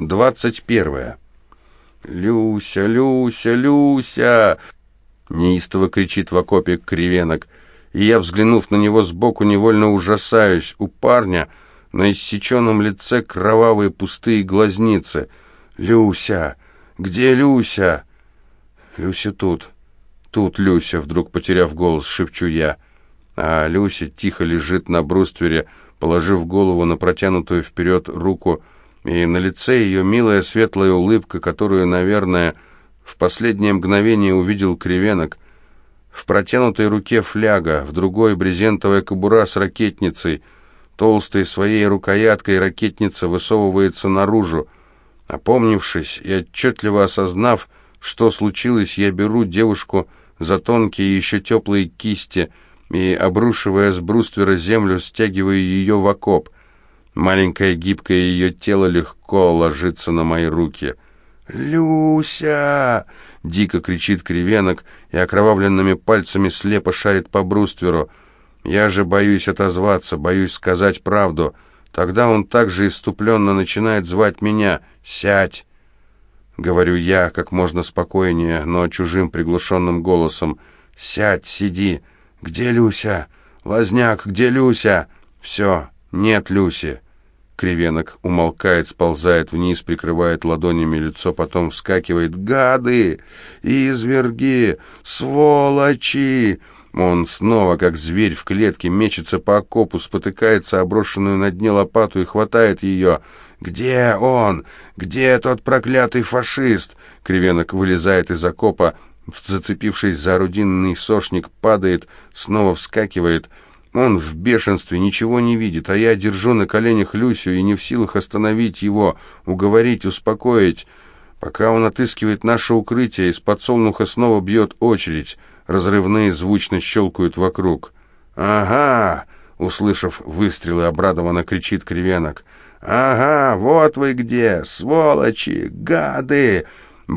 Двадцать первое. «Люся, Люся, Люся!» Неистово кричит в окопе кривенок, и я, взглянув на него сбоку, невольно ужасаюсь. У парня на иссеченном лице кровавые пустые глазницы. «Люся! Где Люся?» «Люся тут. Тут Люся!» Вдруг, потеряв голос, шепчу я. А Люся тихо лежит на бруствере, положив голову на протянутую вперед руку, и на лице ее милая светлая улыбка, которую, наверное, в последнее мгновение увидел кривенок. В протянутой руке фляга, в другой брезентовая кобура с ракетницей. Толстой своей рукояткой ракетница высовывается наружу. Опомнившись и отчетливо осознав, что случилось, я беру девушку за тонкие еще теплые кисти и, обрушивая с бруствера землю, стягиваю ее в окоп — Маленькое гибкое ее тело легко ложится на мои руки. «Люся!» — дико кричит кривенок и окровавленными пальцами слепо шарит по брустверу. Я же боюсь отозваться, боюсь сказать правду. Тогда он также иступленно начинает звать меня «Сядь!» Говорю я как можно спокойнее, но чужим приглушенным голосом. «Сядь, сиди! Где Люся? Лазняк, где Люся?» «Все, нет Люси!» Кривенок умолкает, сползает вниз, прикрывает ладонями лицо, потом вскакивает. «Гады! Изверги! Сволочи!» Он снова, как зверь в клетке, мечется по окопу, спотыкается оброшенную на дне лопату и хватает ее. «Где он? Где тот проклятый фашист?» Кривенок вылезает из окопа, зацепившись за орудинный сошник, падает, снова вскакивает — он в бешенстве, ничего не видит, а я держу на коленях Люсю и не в силах остановить его, уговорить, успокоить. Пока он отыскивает наше укрытие, из подсолнуха снова бьет очередь. Разрывные звучно щелкают вокруг. «Ага!» — услышав выстрелы, обрадованно кричит Кривенок. «Ага, вот вы где, сволочи, гады!»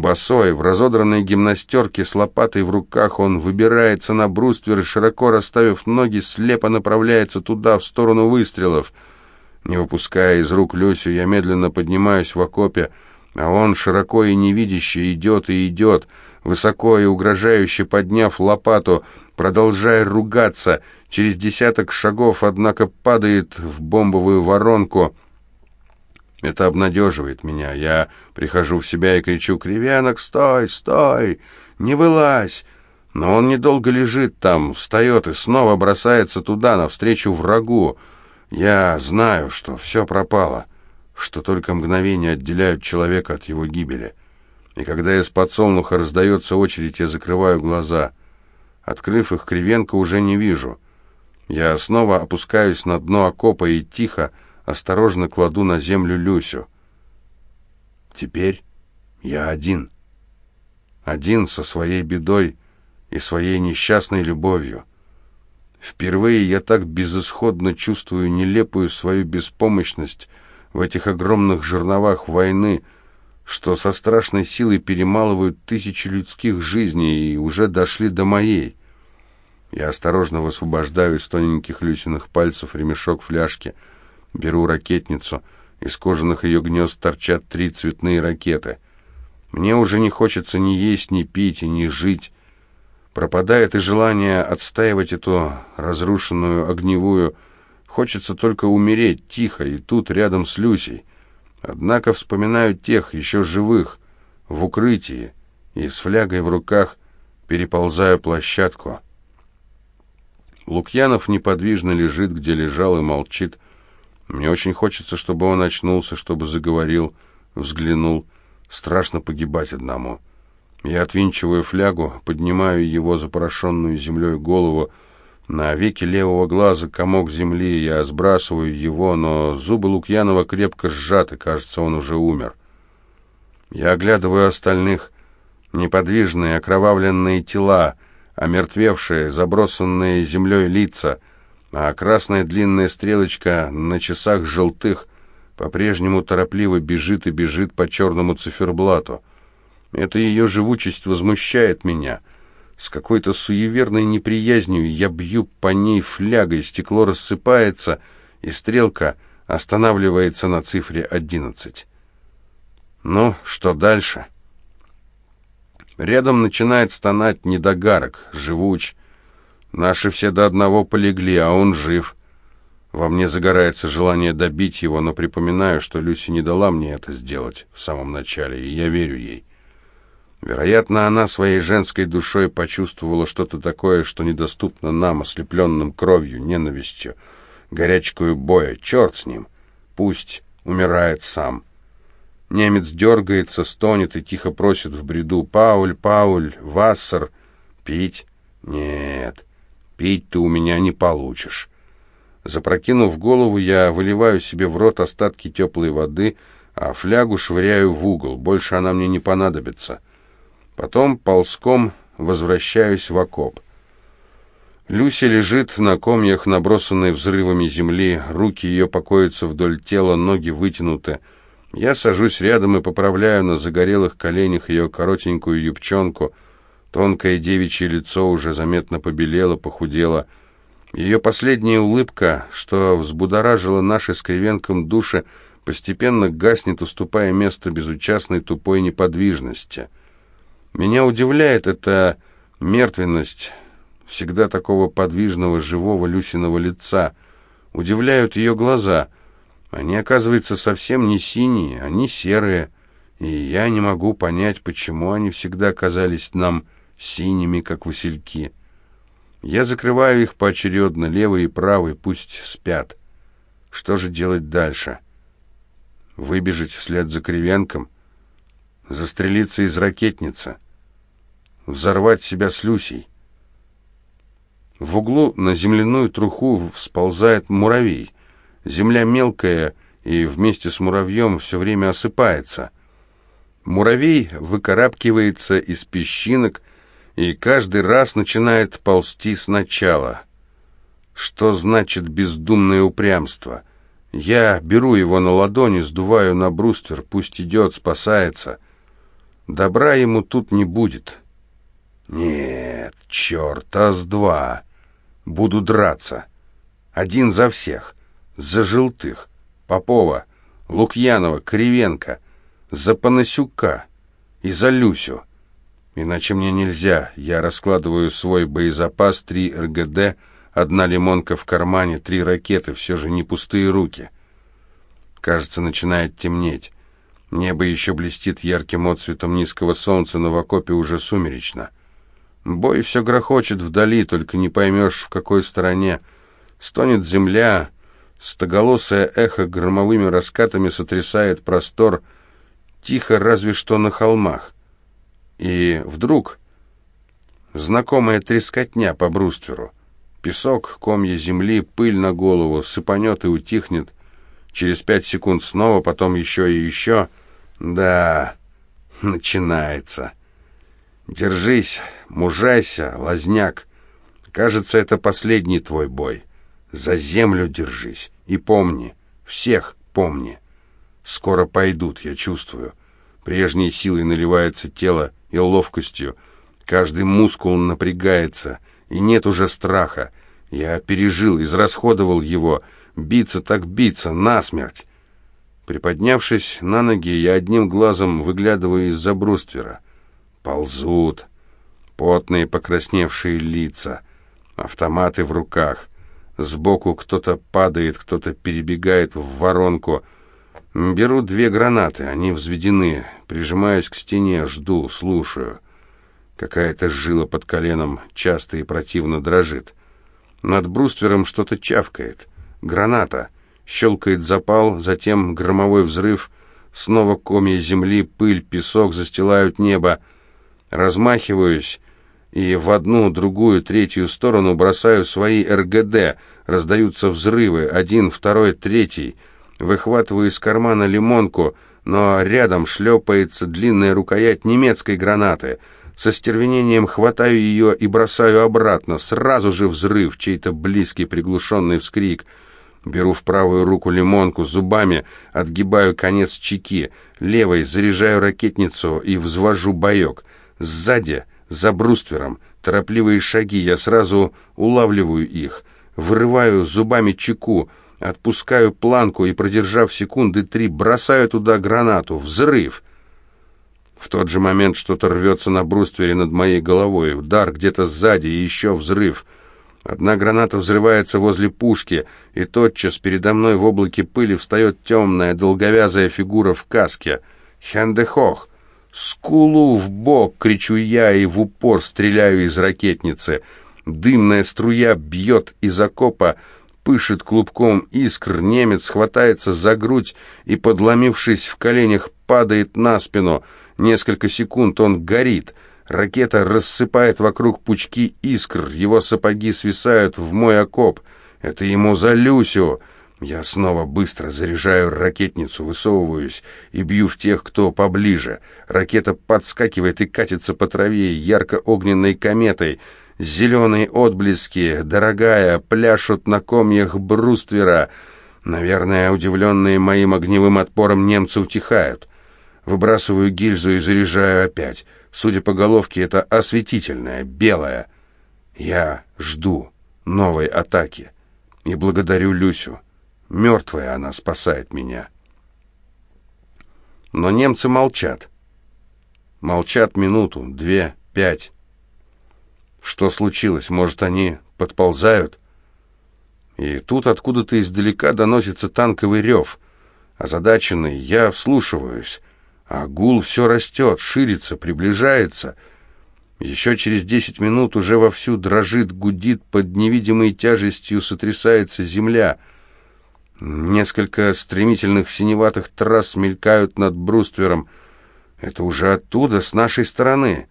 Босой, в разодранной гимнастерке с лопатой в руках, он выбирается на бруствер и, широко расставив ноги, слепо направляется туда, в сторону выстрелов. Не выпуская из рук Люсю, я медленно поднимаюсь в окопе, а он, широко и невидяще, идет и идет, высоко и угрожающе подняв лопату, продолжая ругаться. Через десяток шагов, однако, падает в бомбовую воронку — это обнадеживает меня. Я прихожу в себя и кричу «Кривянок, стой, стой! Не вылазь!» Но он недолго лежит там, встает и снова бросается туда, навстречу врагу. Я знаю, что все пропало, что только мгновения отделяют человека от его гибели. И когда из подсолнуха раздается очередь, я закрываю глаза. Открыв их, Кривенко уже не вижу. Я снова опускаюсь на дно окопа и тихо, осторожно кладу на землю Люсю. Теперь я один. Один со своей бедой и своей несчастной любовью. Впервые я так безысходно чувствую нелепую свою беспомощность в этих огромных жерновах войны, что со страшной силой перемалывают тысячи людских жизней и уже дошли до моей. Я осторожно высвобождаю из тоненьких Люсиных пальцев ремешок фляжки — Беру ракетницу. Из кожаных ее гнезд торчат три цветные ракеты. Мне уже не хочется ни есть, ни пить и ни жить. Пропадает и желание отстаивать эту разрушенную огневую. Хочется только умереть тихо и тут, рядом с Люсей. Однако вспоминаю тех, еще живых, в укрытии, и с флягой в руках переползаю площадку. Лукьянов неподвижно лежит, где лежал, и молчит. Мне очень хочется, чтобы он очнулся, чтобы заговорил, взглянул. Страшно погибать одному. Я отвинчиваю флягу, поднимаю его запорошенную землей голову. На веке левого глаза комок земли, я сбрасываю его, но зубы Лукьянова крепко сжаты, кажется, он уже умер. Я оглядываю остальных, неподвижные окровавленные тела, омертвевшие, забросанные землей лица — а красная длинная стрелочка на часах желтых по-прежнему торопливо бежит и бежит по черному циферблату. Эта ее живучесть возмущает меня. С какой-то суеверной неприязнью я бью по ней флягой, стекло рассыпается, и стрелка останавливается на цифре одиннадцать. Ну, что дальше? Рядом начинает стонать недогарок, живуч. Наши все до одного полегли, а он жив. Во мне загорается желание добить его, но припоминаю, что Люси не дала мне это сделать в самом начале, и я верю ей. Вероятно, она своей женской душой почувствовала что-то такое, что недоступно нам, ослепленным кровью, ненавистью, горячкою боя. Черт с ним! Пусть умирает сам. Немец дергается, стонет и тихо просит в бреду «Пауль, Пауль, Вассер, пить?» «Нет, пить ты у меня не получишь». Запрокинув голову, я выливаю себе в рот остатки теплой воды, а флягу швыряю в угол, больше она мне не понадобится. Потом ползком возвращаюсь в окоп. Люси лежит на комьях, набросанной взрывами земли, руки ее покоятся вдоль тела, ноги вытянуты. Я сажусь рядом и поправляю на загорелых коленях ее коротенькую юбчонку. Тонкое девичье лицо уже заметно побелело, похудело. Ее последняя улыбка, что взбудоражила наши с души, постепенно гаснет, уступая место безучастной тупой неподвижности — меня удивляет эта мертвенность всегда такого подвижного, живого Люсиного лица. Удивляют ее глаза. Они, оказывается, совсем не синие, они серые. И я не могу понять, почему они всегда казались нам синими, как васильки. Я закрываю их поочередно, левый и правый, пусть спят. Что же делать дальше? Выбежать вслед за Кривенком? Застрелиться из ракетницы? взорвать себя с Люсей. В углу на земляную труху всползает муравей. Земля мелкая и вместе с муравьем все время осыпается. Муравей выкарабкивается из песчинок и каждый раз начинает ползти сначала. Что значит бездумное упрямство? Я беру его на ладони, сдуваю на бруствер, пусть идет, спасается. Добра ему тут не будет». Нет, черта с два. Буду драться. Один за всех. За Желтых, Попова, Лукьянова, Кривенко, за Панасюка и за Люсю. Иначе мне нельзя. Я раскладываю свой боезапас, три РГД, одна лимонка в кармане, три ракеты, все же не пустые руки. Кажется, начинает темнеть. Небо еще блестит ярким отцветом низкого солнца, но в окопе уже сумеречно. Бой все грохочет вдали, только не поймешь, в какой стороне. Стонет земля, стоголосое эхо громовыми раскатами сотрясает простор, тихо разве что на холмах. И вдруг знакомая трескотня по брустверу. Песок, комья земли, пыль на голову, сыпанет и утихнет. Через пять секунд снова, потом еще и еще. Да, начинается. Держись, мужайся, лазняк. Кажется, это последний твой бой. За землю держись и помни, всех помни. Скоро пойдут, я чувствую. Прежней силой наливается тело и ловкостью. Каждый мускул напрягается, и нет уже страха. Я пережил, израсходовал его. Биться так биться, насмерть. Приподнявшись на ноги, я одним глазом выглядываю из-за бруствера — Ползут. Потные покрасневшие лица. Автоматы в руках. Сбоку кто-то падает, кто-то перебегает в воронку. Беру две гранаты, они взведены. Прижимаюсь к стене, жду, слушаю. Какая-то жила под коленом часто и противно дрожит. Над бруствером что-то чавкает. Граната. Щелкает запал, затем громовой взрыв. Снова комья земли, пыль, песок застилают небо. Размахиваюсь и в одну, другую, третью сторону бросаю свои РГД. Раздаются взрывы, один, второй, третий. Выхватываю из кармана лимонку, но рядом шлепается длинная рукоять немецкой гранаты. Со стервенением хватаю ее и бросаю обратно. Сразу же взрыв, чей-то близкий приглушенный вскрик. Беру в правую руку лимонку, зубами отгибаю конец чеки, левой заряжаю ракетницу и взвожу боек. Сзади, за бруствером, торопливые шаги, я сразу улавливаю их, вырываю зубами чеку, отпускаю планку и, продержав секунды три, бросаю туда гранату. Взрыв! В тот же момент что-то рвется на бруствере над моей головой. Удар где-то сзади и еще взрыв. Одна граната взрывается возле пушки, и тотчас передо мной в облаке пыли встает темная, долговязая фигура в каске. Хендехох! «Скулу в бок!» — кричу я и в упор стреляю из ракетницы. Дымная струя бьет из окопа, пышет клубком искр, немец хватается за грудь и, подломившись в коленях, падает на спину. Несколько секунд он горит. Ракета рассыпает вокруг пучки искр, его сапоги свисают в мой окоп. Это ему за Люсю. Я снова быстро заряжаю ракетницу, высовываюсь и бью в тех, кто поближе. Ракета подскакивает и катится по траве ярко-огненной кометой. Зеленые отблески, дорогая, пляшут на комьях бруствера. Наверное, удивленные моим огневым отпором немцы утихают. Выбрасываю гильзу и заряжаю опять. Судя по головке, это осветительная, белая. Я жду новой атаки и благодарю Люсю. Мертвая она спасает меня. Но немцы молчат. Молчат минуту, две, пять. Что случилось? Может, они подползают? И тут откуда-то издалека доносится танковый рев. Озадаченный, я вслушиваюсь, а гул все растет, ширится, приближается. Еще через десять минут уже вовсю дрожит, гудит, под невидимой тяжестью сотрясается земля — Несколько стремительных синеватых трасс мелькают над бруствером. Это уже оттуда, с нашей стороны.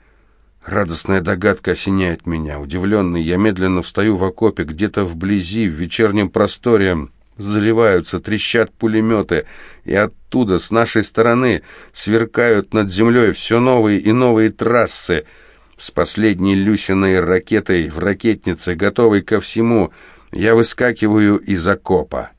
Радостная догадка осеняет меня. Удивленный, я медленно встаю в окопе, где-то вблизи, в вечернем просторе. Заливаются, трещат пулеметы, и оттуда, с нашей стороны, сверкают над землей все новые и новые трассы. С последней Люсиной ракетой в ракетнице, готовой ко всему, я выскакиваю из окопа.